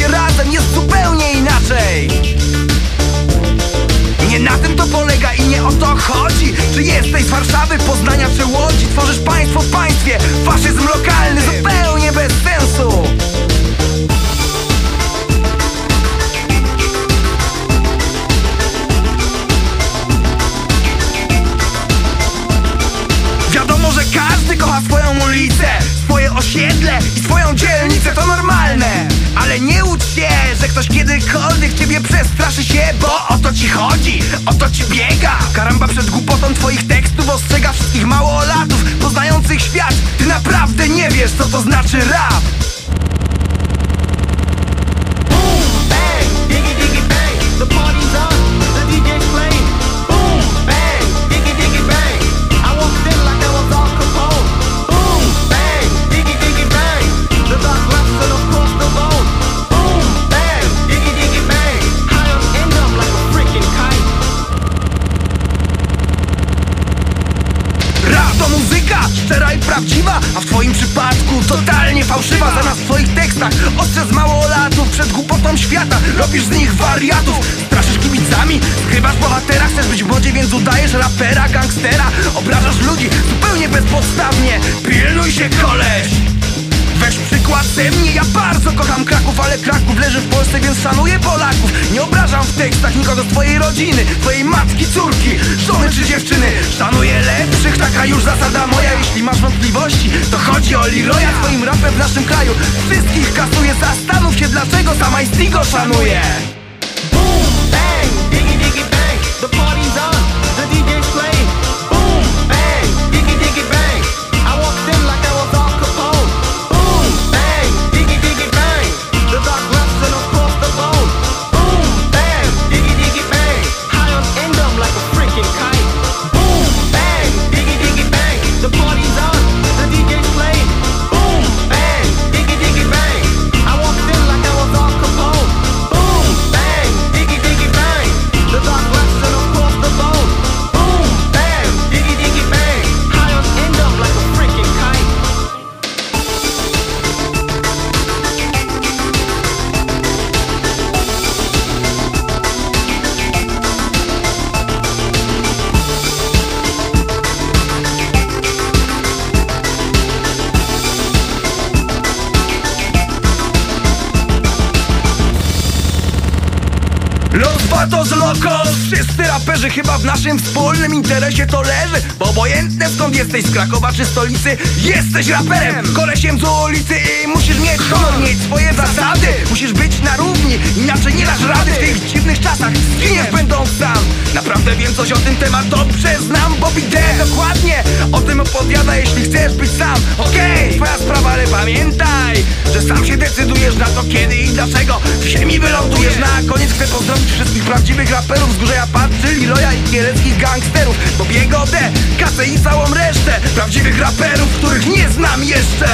razem jest zupełnie inaczej. Nie na tym to polega i nie o to chodzi. Czy jesteś z Warszawy, Poznania czy Łodzi? Tworzysz państwo w państwie, faszyzm lokalny Zupełnie bez sensu osiedle i swoją dzielnicę To normalne. Ale nie łudź się, że ktoś kiedykolwiek ciebie przestraszy się Bo o to ci chodzi, o to ci biega. Karamba przed głupotą twoich tekstów Ostrzega wszystkich małolatów Poznających świat. Ty naprawdę nie wiesz, co to znaczy rap szczera i prawdziwa A w twoim przypadku totalnie fałszywa. Zamiast w twoich tekstach ostrzec małolatów Przed głupotą świata. Robisz z nich wariatów Straszysz kibicami, skrywasz bohatera Chcesz być w modzie, więc udajesz rapera, gangstera. Obrażasz ludzi zupełnie bezpodstawnie. Pilnuj się koleś Weź przykład ze mnie, ja bardzo kocham Kraków Ale Kraków leży w Polsce, więc szanuję Polaków. Nie obrażam w tekstach nikogo z twojej rodziny Twojej matki, córki, żony czy dziewczyny. Szanuję lepszych, taka już zasada moja. Jeśli masz wątpliwości, to chodzi o Leroya. Twoim rapem w naszym kraju Wszystkich kasuje, zastanów się dlaczego sama i go szanuje Los Vatos Locos. Wszyscy raperzy chyba w naszym wspólnym interesie to leży Bo obojętne skąd jesteś z Krakowa czy stolicy Jesteś raperem, kolesiem z ulicy I musisz mieć honor, mieć swoje zasady. Musisz być na równi, inaczej nie dasz rady. W tych dziwnych czasach zginiesz będąc sam. Naprawdę wiem coś o tym temat, dobrze znam Bobby D dokładnie. O tym opowiada Jeśli chcesz być sam, okej? Twoja W ziemi wylądujesz Na koniec chcę pozdrowić wszystkich prawdziwych raperów Z Górzeja Patrzy, Liloja i kieleckich gangsterów. Bobiego D, Kasę i całą resztę Prawdziwych raperów, których nie znam jeszcze